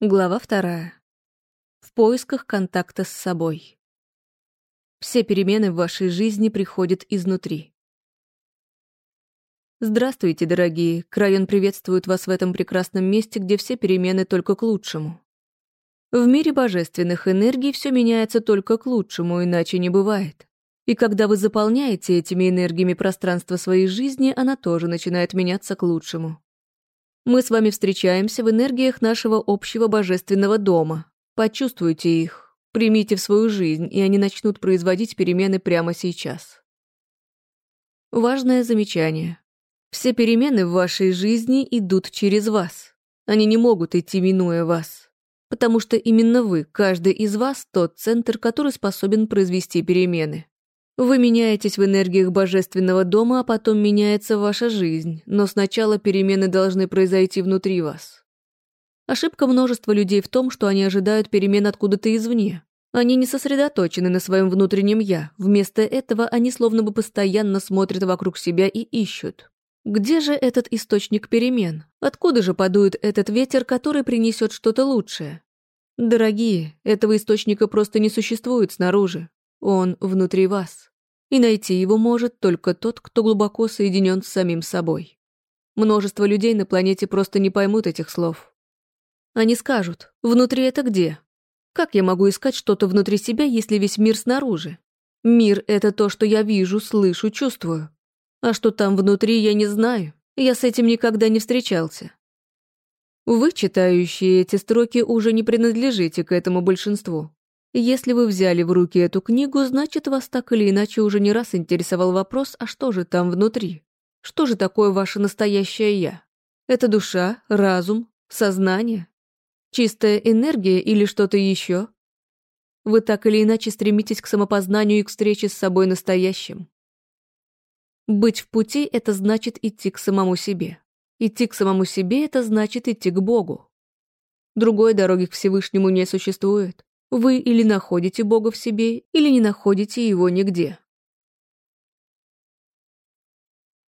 Глава вторая. В поисках контакта с собой. Все перемены в вашей жизни приходят изнутри. Здравствуйте, дорогие. Крайон приветствует вас в этом прекрасном месте, где все перемены только к лучшему. В мире божественных энергий все меняется только к лучшему, иначе не бывает. И когда вы заполняете этими энергиями пространство своей жизни, она тоже начинает меняться к лучшему. Мы с вами встречаемся в энергиях нашего общего божественного дома. Почувствуйте их, примите в свою жизнь, и они начнут производить перемены прямо сейчас. Важное замечание. Все перемены в вашей жизни идут через вас. Они не могут идти минуя вас. Потому что именно вы, каждый из вас, тот центр, который способен произвести перемены. Вы меняетесь в энергиях божественного дома, а потом меняется ваша жизнь, но сначала перемены должны произойти внутри вас. Ошибка множества людей в том, что они ожидают перемен откуда-то извне. Они не сосредоточены на своем внутреннем «я», вместо этого они словно бы постоянно смотрят вокруг себя и ищут. Где же этот источник перемен? Откуда же подует этот ветер, который принесет что-то лучшее? Дорогие, этого источника просто не существует снаружи. Он внутри вас. И найти его может только тот, кто глубоко соединен с самим собой. Множество людей на планете просто не поймут этих слов. Они скажут, внутри это где? Как я могу искать что-то внутри себя, если весь мир снаружи? Мир — это то, что я вижу, слышу, чувствую. А что там внутри, я не знаю. Я с этим никогда не встречался. Вы, читающие эти строки, уже не принадлежите к этому большинству. Если вы взяли в руки эту книгу, значит, вас так или иначе уже не раз интересовал вопрос, а что же там внутри? Что же такое ваше настоящее «я»? Это душа, разум, сознание? Чистая энергия или что-то еще? Вы так или иначе стремитесь к самопознанию и к встрече с собой настоящим. Быть в пути — это значит идти к самому себе. Идти к самому себе — это значит идти к Богу. Другой дороги к Всевышнему не существует. Вы или находите Бога в себе, или не находите его нигде.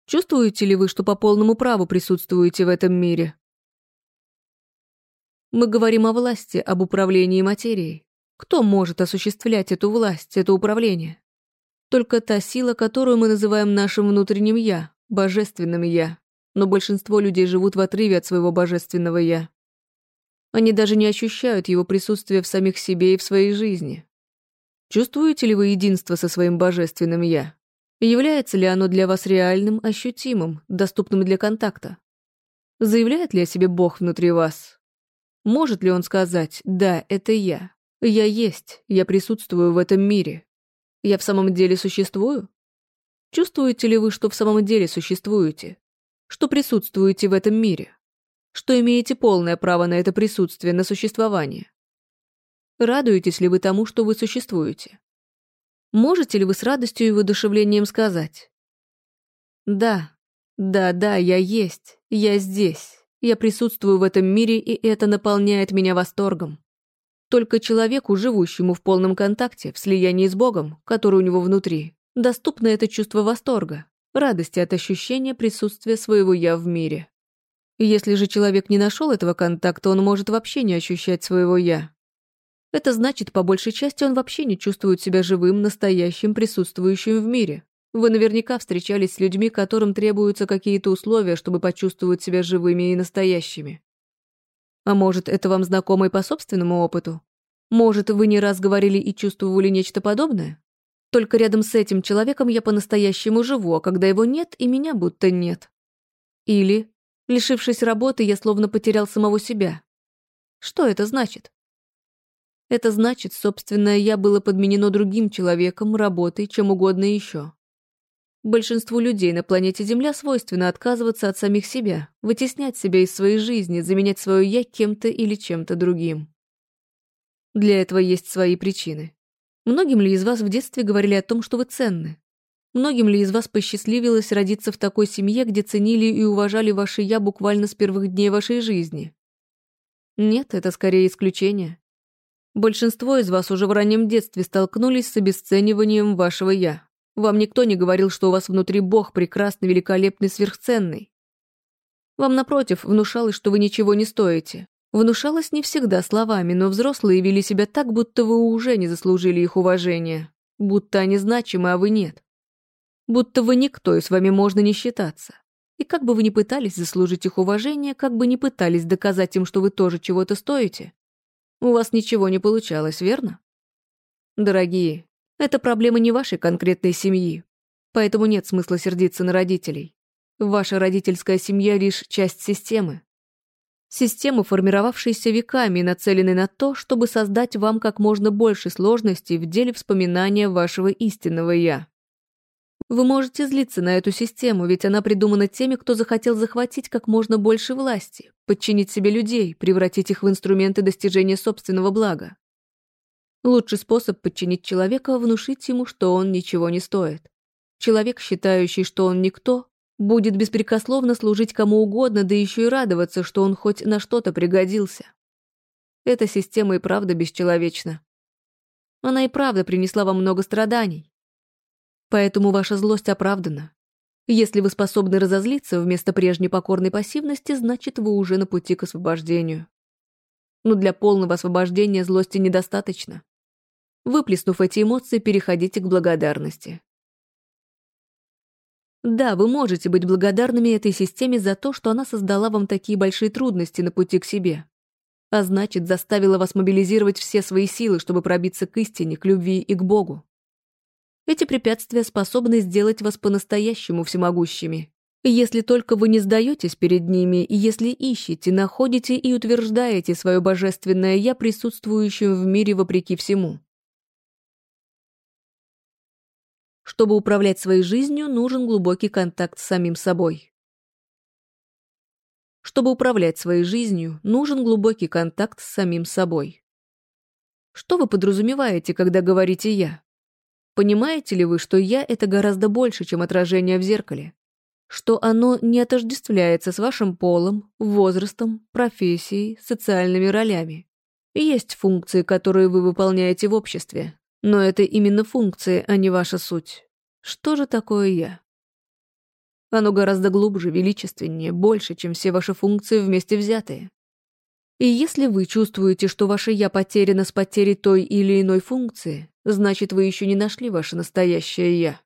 Чувствуете ли вы, что по полному праву присутствуете в этом мире? Мы говорим о власти, об управлении материей. Кто может осуществлять эту власть, это управление? Только та сила, которую мы называем нашим внутренним «я», божественным «я». Но большинство людей живут в отрыве от своего божественного «я». Они даже не ощущают его присутствия в самих себе и в своей жизни. Чувствуете ли вы единство со своим божественным «я»? Является ли оно для вас реальным, ощутимым, доступным для контакта? Заявляет ли о себе Бог внутри вас? Может ли он сказать «Да, это я. Я есть, я присутствую в этом мире. Я в самом деле существую?» Чувствуете ли вы, что в самом деле существуете? Что присутствуете в этом мире? Что имеете полное право на это присутствие, на существование. Радуетесь ли вы тому, что вы существуете? Можете ли вы с радостью и воодушевлением сказать? Да, да, да, я есть, я здесь, я присутствую в этом мире, и это наполняет меня восторгом. Только человеку, живущему в полном контакте, в слиянии с Богом, который у него внутри, доступно это чувство восторга, радости от ощущения присутствия своего «я» в мире. Если же человек не нашел этого контакта, он может вообще не ощущать своего «я». Это значит, по большей части, он вообще не чувствует себя живым, настоящим, присутствующим в мире. Вы наверняка встречались с людьми, которым требуются какие-то условия, чтобы почувствовать себя живыми и настоящими. А может, это вам знакомо и по собственному опыту? Может, вы не раз говорили и чувствовали нечто подобное? Только рядом с этим человеком я по-настоящему живу, а когда его нет, и меня будто нет. Или Лишившись работы, я словно потерял самого себя. Что это значит? Это значит, собственное «я» было подменено другим человеком, работой, чем угодно еще. Большинству людей на планете Земля свойственно отказываться от самих себя, вытеснять себя из своей жизни, заменять свое «я» кем-то или чем-то другим. Для этого есть свои причины. Многим ли из вас в детстве говорили о том, что вы ценны? Многим ли из вас посчастливилось родиться в такой семье, где ценили и уважали ваше «я» буквально с первых дней вашей жизни? Нет, это скорее исключение. Большинство из вас уже в раннем детстве столкнулись с обесцениванием вашего «я». Вам никто не говорил, что у вас внутри Бог прекрасный, великолепный, сверхценный. Вам, напротив, внушалось, что вы ничего не стоите. Внушалось не всегда словами, но взрослые вели себя так, будто вы уже не заслужили их уважения, будто они значимы, а вы нет. Будто вы никто, и с вами можно не считаться. И как бы вы ни пытались заслужить их уважение, как бы ни пытались доказать им, что вы тоже чего-то стоите, у вас ничего не получалось, верно? Дорогие, это проблема не вашей конкретной семьи, поэтому нет смысла сердиться на родителей. Ваша родительская семья — лишь часть системы. Системы, формировавшиеся веками, нацелены на то, чтобы создать вам как можно больше сложностей в деле вспоминания вашего истинного «я». Вы можете злиться на эту систему, ведь она придумана теми, кто захотел захватить как можно больше власти, подчинить себе людей, превратить их в инструменты достижения собственного блага. Лучший способ подчинить человека — внушить ему, что он ничего не стоит. Человек, считающий, что он никто, будет беспрекословно служить кому угодно, да еще и радоваться, что он хоть на что-то пригодился. Эта система и правда бесчеловечна. Она и правда принесла вам много страданий. Поэтому ваша злость оправдана. Если вы способны разозлиться вместо прежней покорной пассивности, значит, вы уже на пути к освобождению. Но для полного освобождения злости недостаточно. Выплеснув эти эмоции, переходите к благодарности. Да, вы можете быть благодарными этой системе за то, что она создала вам такие большие трудности на пути к себе. А значит, заставила вас мобилизировать все свои силы, чтобы пробиться к истине, к любви и к Богу. Эти препятствия способны сделать вас по-настоящему всемогущими. Если только вы не сдаетесь перед ними, и если ищете, находите и утверждаете свое божественное «я», присутствующим в мире вопреки всему. Чтобы управлять своей жизнью, нужен глубокий контакт с самим собой. Чтобы управлять своей жизнью, нужен глубокий контакт с самим собой. Что вы подразумеваете, когда говорите «я»? Понимаете ли вы, что «я» — это гораздо больше, чем отражение в зеркале? Что оно не отождествляется с вашим полом, возрастом, профессией, социальными ролями. Есть функции, которые вы выполняете в обществе, но это именно функции, а не ваша суть. Что же такое «я»? Оно гораздо глубже, величественнее, больше, чем все ваши функции вместе взятые. И если вы чувствуете, что ваше «я» потеряно с потерей той или иной функции, значит, вы еще не нашли ваше настоящее «я».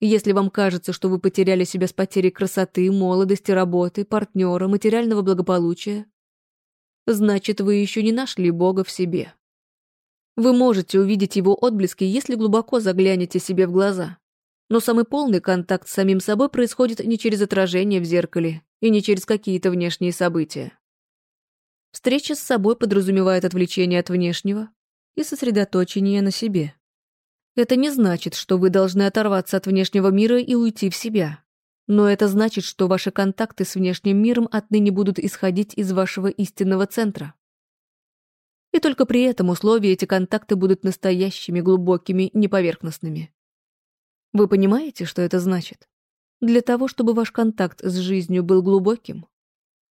Если вам кажется, что вы потеряли себя с потерей красоты, молодости, работы, партнера, материального благополучия, значит, вы еще не нашли Бога в себе. Вы можете увидеть его отблески, если глубоко заглянете себе в глаза. Но самый полный контакт с самим собой происходит не через отражение в зеркале и не через какие-то внешние события. Встреча с собой подразумевает отвлечение от внешнего и сосредоточение на себе. Это не значит, что вы должны оторваться от внешнего мира и уйти в себя. Но это значит, что ваши контакты с внешним миром отныне будут исходить из вашего истинного центра. И только при этом условии эти контакты будут настоящими, глубокими, неповерхностными. Вы понимаете, что это значит? Для того, чтобы ваш контакт с жизнью был глубоким,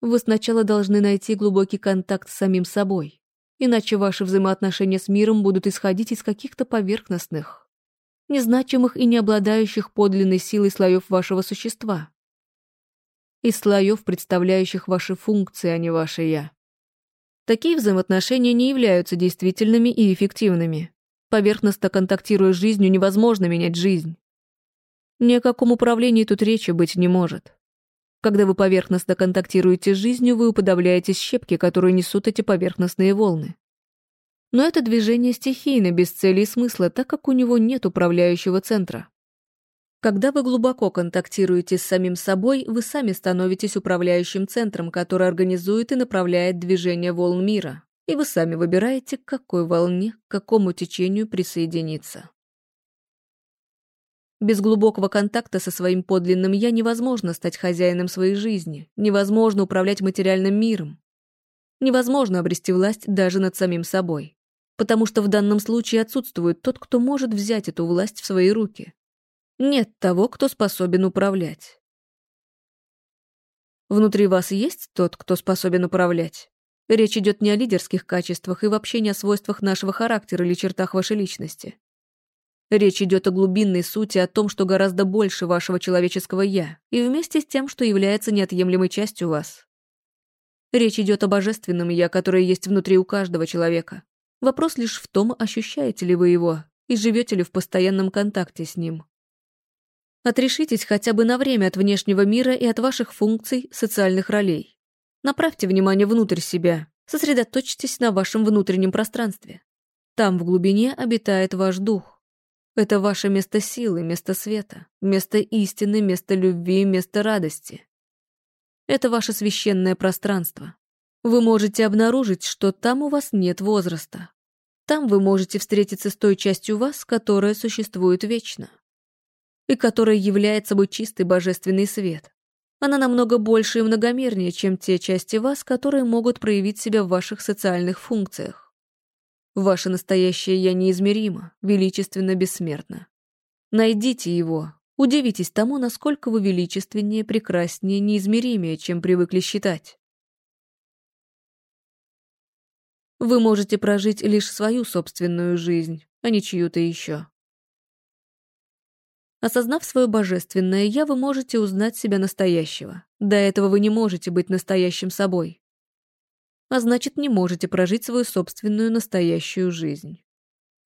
вы сначала должны найти глубокий контакт с самим собой, иначе ваши взаимоотношения с миром будут исходить из каких-то поверхностных, незначимых и не обладающих подлинной силой слоев вашего существа. Из слоев, представляющих ваши функции, а не ваше «я». Такие взаимоотношения не являются действительными и эффективными. Поверхностно контактируя с жизнью, невозможно менять жизнь. Ни о каком управлении тут речи быть не может. Когда вы поверхностно контактируете с жизнью, вы уподобляетесь щепке, которую несут эти поверхностные волны. Но это движение стихийно, без цели и смысла, так как у него нет управляющего центра. Когда вы глубоко контактируете с самим собой, вы сами становитесь управляющим центром, который организует и направляет движение волн мира, и вы сами выбираете, к какой волне, к какому течению присоединиться. Без глубокого контакта со своим подлинным «я» невозможно стать хозяином своей жизни, невозможно управлять материальным миром. Невозможно обрести власть даже над самим собой. Потому что в данном случае отсутствует тот, кто может взять эту власть в свои руки. Нет того, кто способен управлять. Внутри вас есть тот, кто способен управлять? Речь идет не о лидерских качествах и вообще не о свойствах нашего характера или чертах вашей личности. Речь идет о глубинной сути, о том, что гораздо больше вашего человеческого «я», и вместе с тем, что является неотъемлемой частью вас. Речь идет о божественном «я», которое есть внутри у каждого человека. Вопрос лишь в том, ощущаете ли вы его и живете ли в постоянном контакте с ним. Отрешитесь хотя бы на время от внешнего мира и от ваших функций, социальных ролей. Направьте внимание внутрь себя, сосредоточьтесь на вашем внутреннем пространстве. Там в глубине обитает ваш дух. Это ваше место силы, место света, место истины, место любви, место радости. Это ваше священное пространство. Вы можете обнаружить, что там у вас нет возраста. Там вы можете встретиться с той частью вас, которая существует вечно. И которая является собой чистый божественный свет. Она намного больше и многомернее, чем те части вас, которые могут проявить себя в ваших социальных функциях. Ваше настоящее «я» неизмеримо, величественно бессмертно. Найдите его. Удивитесь тому, насколько вы величественнее, прекраснее, неизмеримее, чем привыкли считать. Вы можете прожить лишь свою собственную жизнь, а не чью-то еще. Осознав свое божественное «я», вы можете узнать себя настоящего. До этого вы не можете быть настоящим собой а значит, не можете прожить свою собственную настоящую жизнь.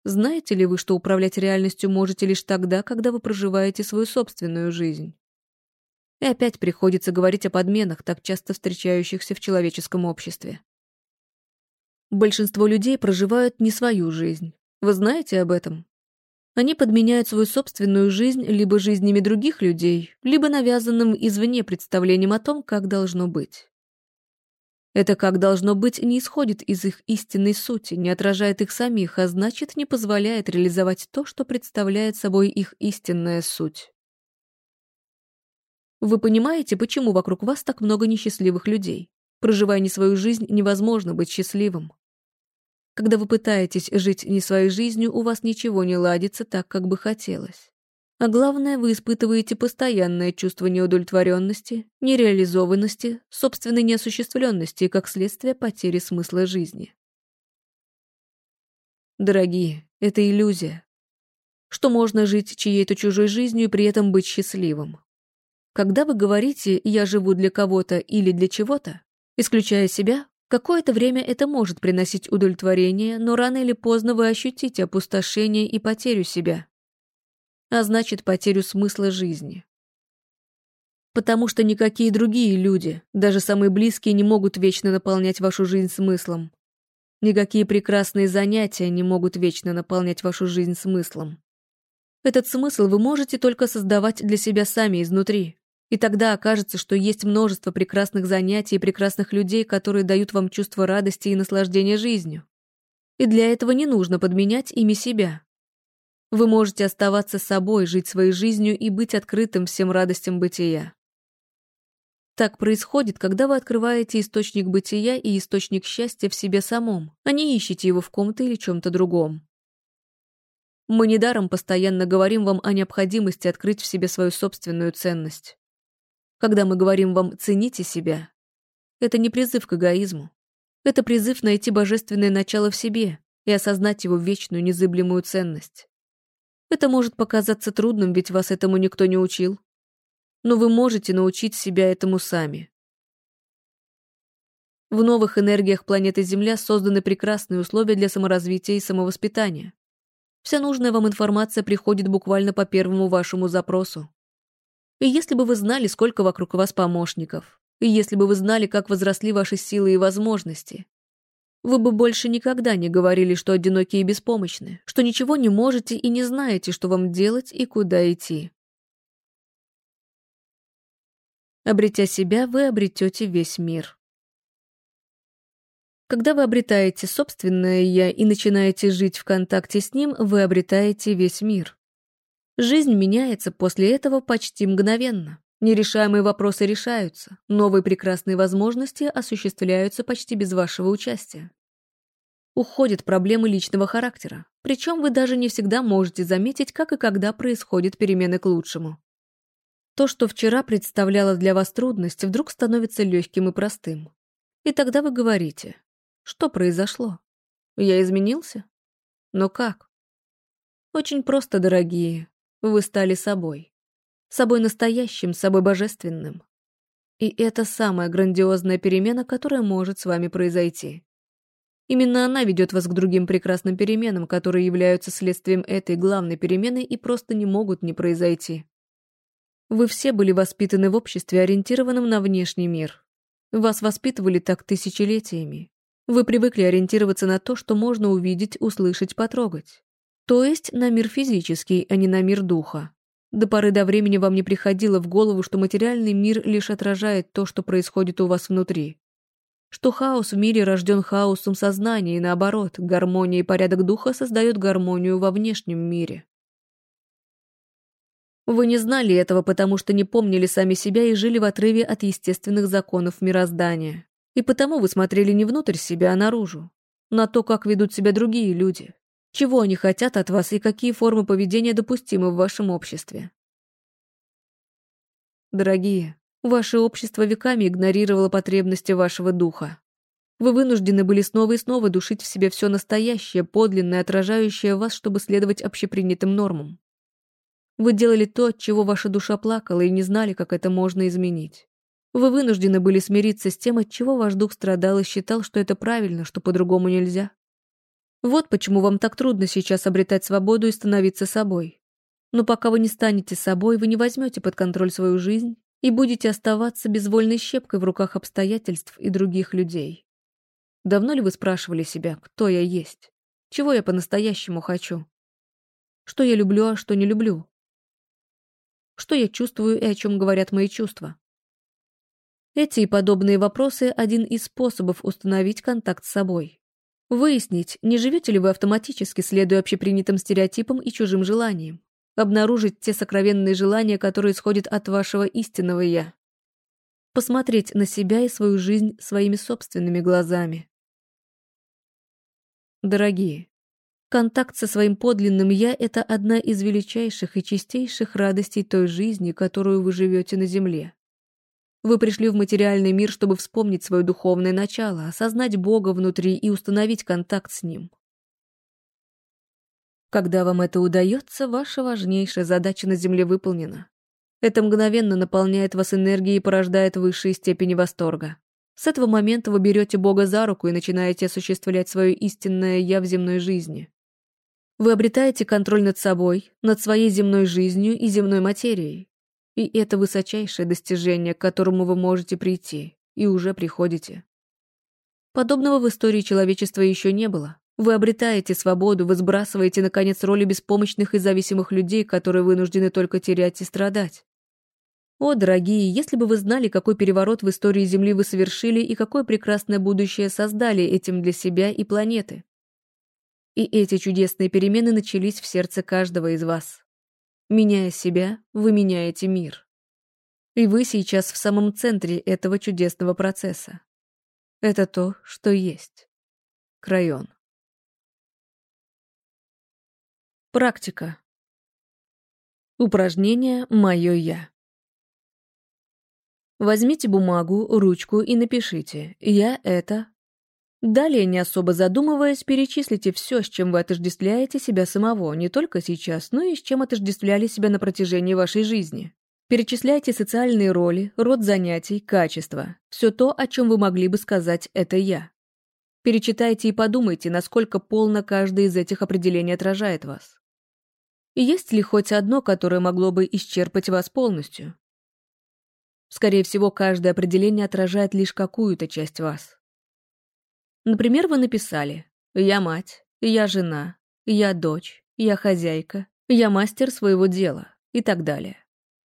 Знаете ли вы, что управлять реальностью можете лишь тогда, когда вы проживаете свою собственную жизнь? И опять приходится говорить о подменах, так часто встречающихся в человеческом обществе. Большинство людей проживают не свою жизнь. Вы знаете об этом? Они подменяют свою собственную жизнь либо жизнями других людей, либо навязанным извне представлением о том, как должно быть. Это как должно быть не исходит из их истинной сути, не отражает их самих, а значит, не позволяет реализовать то, что представляет собой их истинная суть. Вы понимаете, почему вокруг вас так много несчастливых людей? Проживая не свою жизнь, невозможно быть счастливым. Когда вы пытаетесь жить не своей жизнью, у вас ничего не ладится так, как бы хотелось. А главное, вы испытываете постоянное чувство неудовлетворенности, нереализованности, собственной неосуществленности и, как следствие, потери смысла жизни. Дорогие, это иллюзия. Что можно жить чьей-то чужой жизнью и при этом быть счастливым. Когда вы говорите «я живу для кого-то» или «для чего-то», исключая себя, какое-то время это может приносить удовлетворение, но рано или поздно вы ощутите опустошение и потерю себя а значит потерю смысла жизни. Потому что никакие другие люди, даже самые близкие, не могут вечно наполнять вашу жизнь смыслом. Никакие прекрасные занятия не могут вечно наполнять вашу жизнь смыслом. Этот смысл вы можете только создавать для себя сами изнутри. И тогда окажется, что есть множество прекрасных занятий и прекрасных людей, которые дают вам чувство радости и наслаждения жизнью. И для этого не нужно подменять ими себя. Вы можете оставаться собой, жить своей жизнью и быть открытым всем радостям бытия. Так происходит, когда вы открываете источник бытия и источник счастья в себе самом, а не ищете его в ком-то или чем-то другом. Мы недаром постоянно говорим вам о необходимости открыть в себе свою собственную ценность. Когда мы говорим вам «цените себя», это не призыв к эгоизму. Это призыв найти божественное начало в себе и осознать его вечную незыблемую ценность. Это может показаться трудным, ведь вас этому никто не учил. Но вы можете научить себя этому сами. В новых энергиях планеты Земля созданы прекрасные условия для саморазвития и самовоспитания. Вся нужная вам информация приходит буквально по первому вашему запросу. И если бы вы знали, сколько вокруг вас помощников, и если бы вы знали, как возросли ваши силы и возможности, вы бы больше никогда не говорили, что одиноки и беспомощны, что ничего не можете и не знаете, что вам делать и куда идти. Обретя себя, вы обретете весь мир. Когда вы обретаете собственное «я» и начинаете жить в контакте с ним, вы обретаете весь мир. Жизнь меняется после этого почти мгновенно. Нерешаемые вопросы решаются, новые прекрасные возможности осуществляются почти без вашего участия уходят проблемы личного характера, причем вы даже не всегда можете заметить, как и когда происходят перемены к лучшему. То, что вчера представляло для вас трудность, вдруг становится легким и простым. И тогда вы говорите, что произошло? Я изменился? Но как? Очень просто, дорогие. Вы стали собой. Собой настоящим, собой божественным. И это самая грандиозная перемена, которая может с вами произойти. Именно она ведет вас к другим прекрасным переменам, которые являются следствием этой главной перемены и просто не могут не произойти. Вы все были воспитаны в обществе, ориентированном на внешний мир. Вас воспитывали так тысячелетиями. Вы привыкли ориентироваться на то, что можно увидеть, услышать, потрогать. То есть на мир физический, а не на мир духа. До поры до времени вам не приходило в голову, что материальный мир лишь отражает то, что происходит у вас внутри. Что хаос в мире рожден хаосом сознания, и наоборот, гармония и порядок духа создают гармонию во внешнем мире. Вы не знали этого, потому что не помнили сами себя и жили в отрыве от естественных законов мироздания. И потому вы смотрели не внутрь себя, а наружу. На то, как ведут себя другие люди. Чего они хотят от вас и какие формы поведения допустимы в вашем обществе. Дорогие, ваше общество веками игнорировало потребности вашего духа. Вы вынуждены были снова и снова душить в себе все настоящее, подлинное, отражающее вас, чтобы следовать общепринятым нормам. Вы делали то, от чего ваша душа плакала, и не знали, как это можно изменить. Вы вынуждены были смириться с тем, от чего ваш дух страдал и считал, что это правильно, что по-другому нельзя. Вот почему вам так трудно сейчас обретать свободу и становиться собой. Но пока вы не станете собой, вы не возьмете под контроль свою жизнь и будете оставаться безвольной щепкой в руках обстоятельств и других людей. Давно ли вы спрашивали себя, кто я есть? Чего я по-настоящему хочу? Что я люблю, а что не люблю? что я чувствую и о чем говорят мои чувства. Эти и подобные вопросы – один из способов установить контакт с собой. Выяснить, не живете ли вы автоматически, следуя общепринятым стереотипам и чужим желаниям. Обнаружить те сокровенные желания, которые исходят от вашего истинного «я». Посмотреть на себя и свою жизнь своими собственными глазами. Дорогие, Контакт со своим подлинным «я» — это одна из величайших и чистейших радостей той жизни, которую вы живете на Земле. Вы пришли в материальный мир, чтобы вспомнить свое духовное начало, осознать Бога внутри и установить контакт с Ним. Когда вам это удается, ваша важнейшая задача на Земле выполнена. Это мгновенно наполняет вас энергией и порождает высшие степени восторга. С этого момента вы берете Бога за руку и начинаете осуществлять свое истинное «я» в земной жизни. Вы обретаете контроль над собой, над своей земной жизнью и земной материей. И это высочайшее достижение, к которому вы можете прийти, и уже приходите. Подобного в истории человечества еще не было. Вы обретаете свободу, вы сбрасываете, наконец, роли беспомощных и зависимых людей, которые вынуждены только терять и страдать. О, дорогие, если бы вы знали, какой переворот в истории Земли вы совершили и какое прекрасное будущее создали этим для себя и планеты. И эти чудесные перемены начались в сердце каждого из вас. Меняя себя, вы меняете мир. И вы сейчас в самом центре этого чудесного процесса. Это то, что есть. Крайон. Практика. Упражнение «Мое я». Возьмите бумагу, ручку и напишите «Я это Далее, не особо задумываясь, перечислите все, с чем вы отождествляете себя самого, не только сейчас, но и с чем отождествляли себя на протяжении вашей жизни. Перечисляйте социальные роли, род занятий, качества. Все то, о чем вы могли бы сказать «это я». Перечитайте и подумайте, насколько полно каждое из этих определений отражает вас. Есть ли хоть одно, которое могло бы исчерпать вас полностью? Скорее всего, каждое определение отражает лишь какую-то часть вас. Например, вы написали «Я мать», «Я жена», «Я дочь», «Я хозяйка», «Я мастер своего дела» и так далее.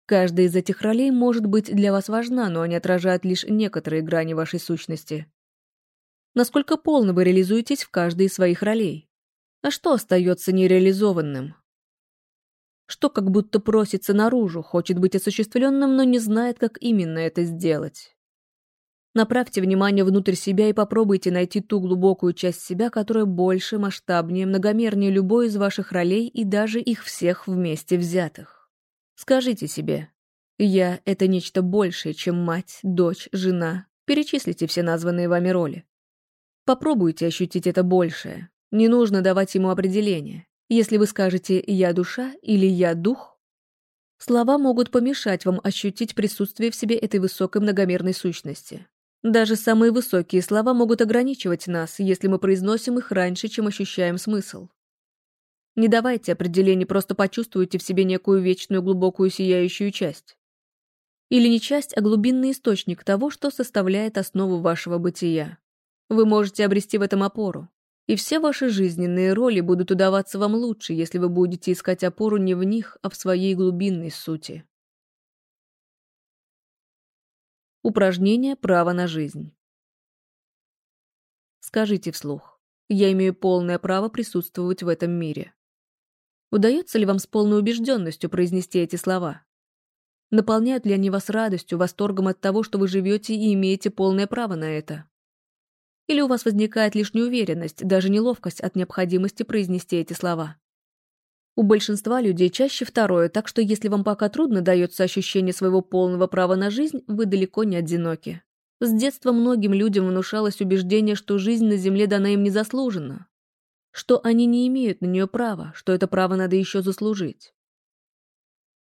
Каждая из этих ролей может быть для вас важна, но они отражают лишь некоторые грани вашей сущности. Насколько полно вы реализуетесь в каждой из своих ролей? А что остается нереализованным? Что как будто просится наружу, хочет быть осуществленным, но не знает, как именно это сделать? Направьте внимание внутрь себя и попробуйте найти ту глубокую часть себя, которая больше, масштабнее, многомернее любой из ваших ролей и даже их всех вместе взятых. Скажите себе, «Я — это нечто большее, чем мать, дочь, жена». Перечислите все названные вами роли. Попробуйте ощутить это большее. Не нужно давать ему определение. Если вы скажете «я душа» или «я дух», Слова могут помешать вам ощутить присутствие в себе этой высокой многомерной сущности. Даже самые высокие слова могут ограничивать нас, если мы произносим их раньше, чем ощущаем смысл. Не давайте определений, просто почувствуйте в себе некую вечную глубокую сияющую часть. Или не часть, а глубинный источник того, что составляет основу вашего бытия. Вы можете обрести в этом опору. И все ваши жизненные роли будут удаваться вам лучше, если вы будете искать опору не в них, а в своей глубинной сути. Упражнение «Право на жизнь». Скажите вслух. Я имею полное право присутствовать в этом мире. Удается ли вам с полной убежденностью произнести эти слова? Наполняют ли они вас радостью, восторгом от того, что вы живете и имеете полное право на это? Или у вас возникает лишь неуверенность, даже неловкость от необходимости произнести эти слова? У большинства людей чаще второе, так что если вам пока трудно дается ощущение своего полного права на жизнь, вы далеко не одиноки. С детства многим людям внушалось убеждение, что жизнь на Земле дана им незаслуженно, что они не имеют на нее права, что это право надо еще заслужить.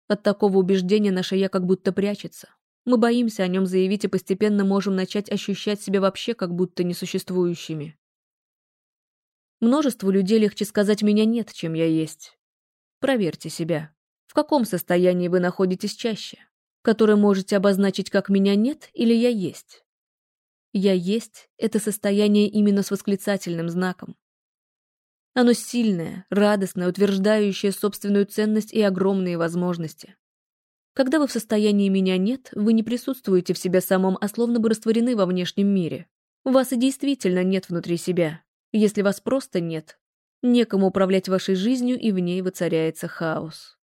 От такого убеждения наше «я» как будто прячется, мы боимся о нем заявить и постепенно можем начать ощущать себя вообще как будто несуществующими. Множеству людей легче сказать «меня нет», чем «я есть». Проверьте себя. В каком состоянии вы находитесь чаще? Которое можете обозначить как «меня нет» или «я есть». «Я есть» — это состояние именно с восклицательным знаком. Оно сильное, радостное, утверждающее собственную ценность и огромные возможности. Когда вы в состоянии «меня нет», вы не присутствуете в себе самом, а словно бы растворены во внешнем мире. Вас и действительно нет внутри себя. Если вас просто нет, некому управлять вашей жизнью, и в ней воцаряется хаос.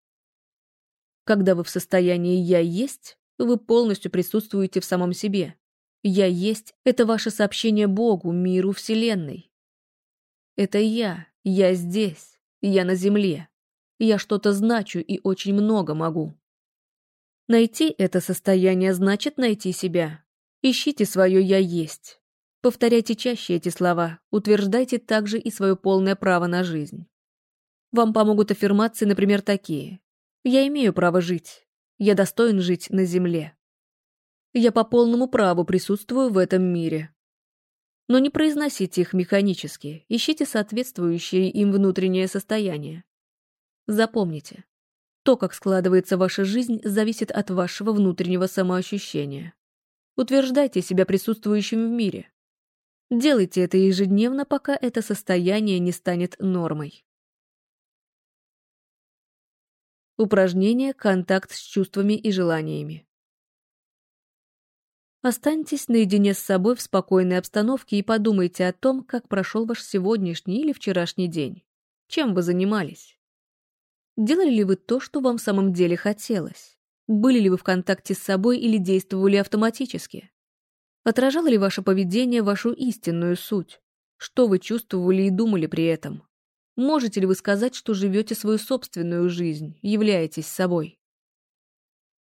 Когда вы в состоянии «я есть», вы полностью присутствуете в самом себе. «Я есть» — это ваше сообщение Богу, миру, Вселенной. Это я, я здесь, я на земле. Я что-то значу и очень много могу. Найти это состояние значит найти себя. Ищите свое «я есть». Повторяйте чаще эти слова, утверждайте также и свое полное право на жизнь. Вам помогут аффирмации, например, такие. «Я имею право жить. Я достоин жить на земле. Я по полному праву присутствую в этом мире». Но не произносите их механически, ищите соответствующее им внутреннее состояние. Запомните, то, как складывается ваша жизнь, зависит от вашего внутреннего самоощущения. Утверждайте себя присутствующим в мире. Делайте это ежедневно, пока это состояние не станет нормой. Упражнение «Контакт с чувствами и желаниями». Останьтесь наедине с собой в спокойной обстановке и подумайте о том, как прошел ваш сегодняшний или вчерашний день. Чем вы занимались? Делали ли вы то, что вам в самом деле хотелось? Были ли вы в контакте с собой или действовали автоматически? Отражало ли ваше поведение вашу истинную суть? Что вы чувствовали и думали при этом? Можете ли вы сказать, что живете свою собственную жизнь, являетесь собой?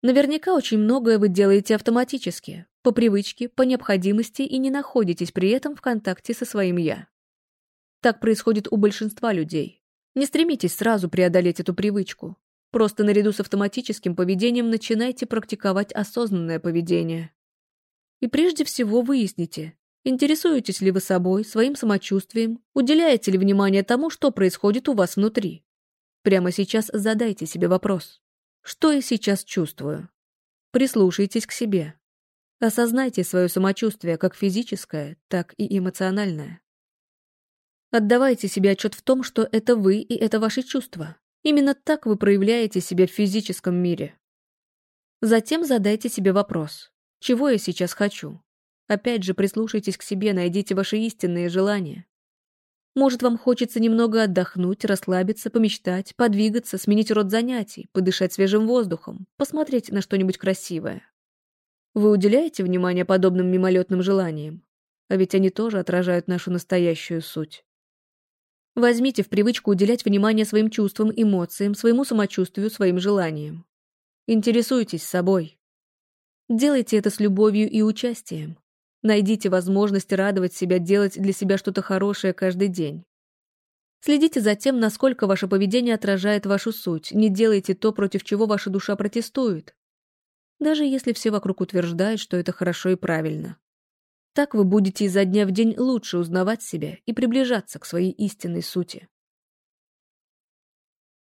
Наверняка очень многое вы делаете автоматически, по привычке, по необходимости и не находитесь при этом в контакте со своим «я». Так происходит у большинства людей. Не стремитесь сразу преодолеть эту привычку. Просто наряду с автоматическим поведением начинайте практиковать осознанное поведение. И прежде всего выясните, интересуетесь ли вы собой, своим самочувствием, уделяете ли внимание тому, что происходит у вас внутри. Прямо сейчас задайте себе вопрос. Что я сейчас чувствую? Прислушайтесь к себе. Осознайте свое самочувствие как физическое, так и эмоциональное. Отдавайте себе отчет в том, что это вы и это ваши чувства. Именно так вы проявляете себя в физическом мире. Затем задайте себе вопрос. Чего я сейчас хочу? Опять же, прислушайтесь к себе, найдите ваши истинные желания. Может, вам хочется немного отдохнуть, расслабиться, помечтать, подвигаться, сменить род занятий, подышать свежим воздухом, посмотреть на что-нибудь красивое. Вы уделяете внимание подобным мимолетным желаниям? А ведь они тоже отражают нашу настоящую суть. Возьмите в привычку уделять внимание своим чувствам, эмоциям, своему самочувствию, своим желаниям. Интересуйтесь собой. Делайте это с любовью и участием. Найдите возможность радовать себя, делать для себя что-то хорошее каждый день. Следите за тем, насколько ваше поведение отражает вашу суть, не делайте то, против чего ваша душа протестует. Даже если все вокруг утверждают, что это хорошо и правильно. Так вы будете изо дня в день лучше узнавать себя и приближаться к своей истинной сути.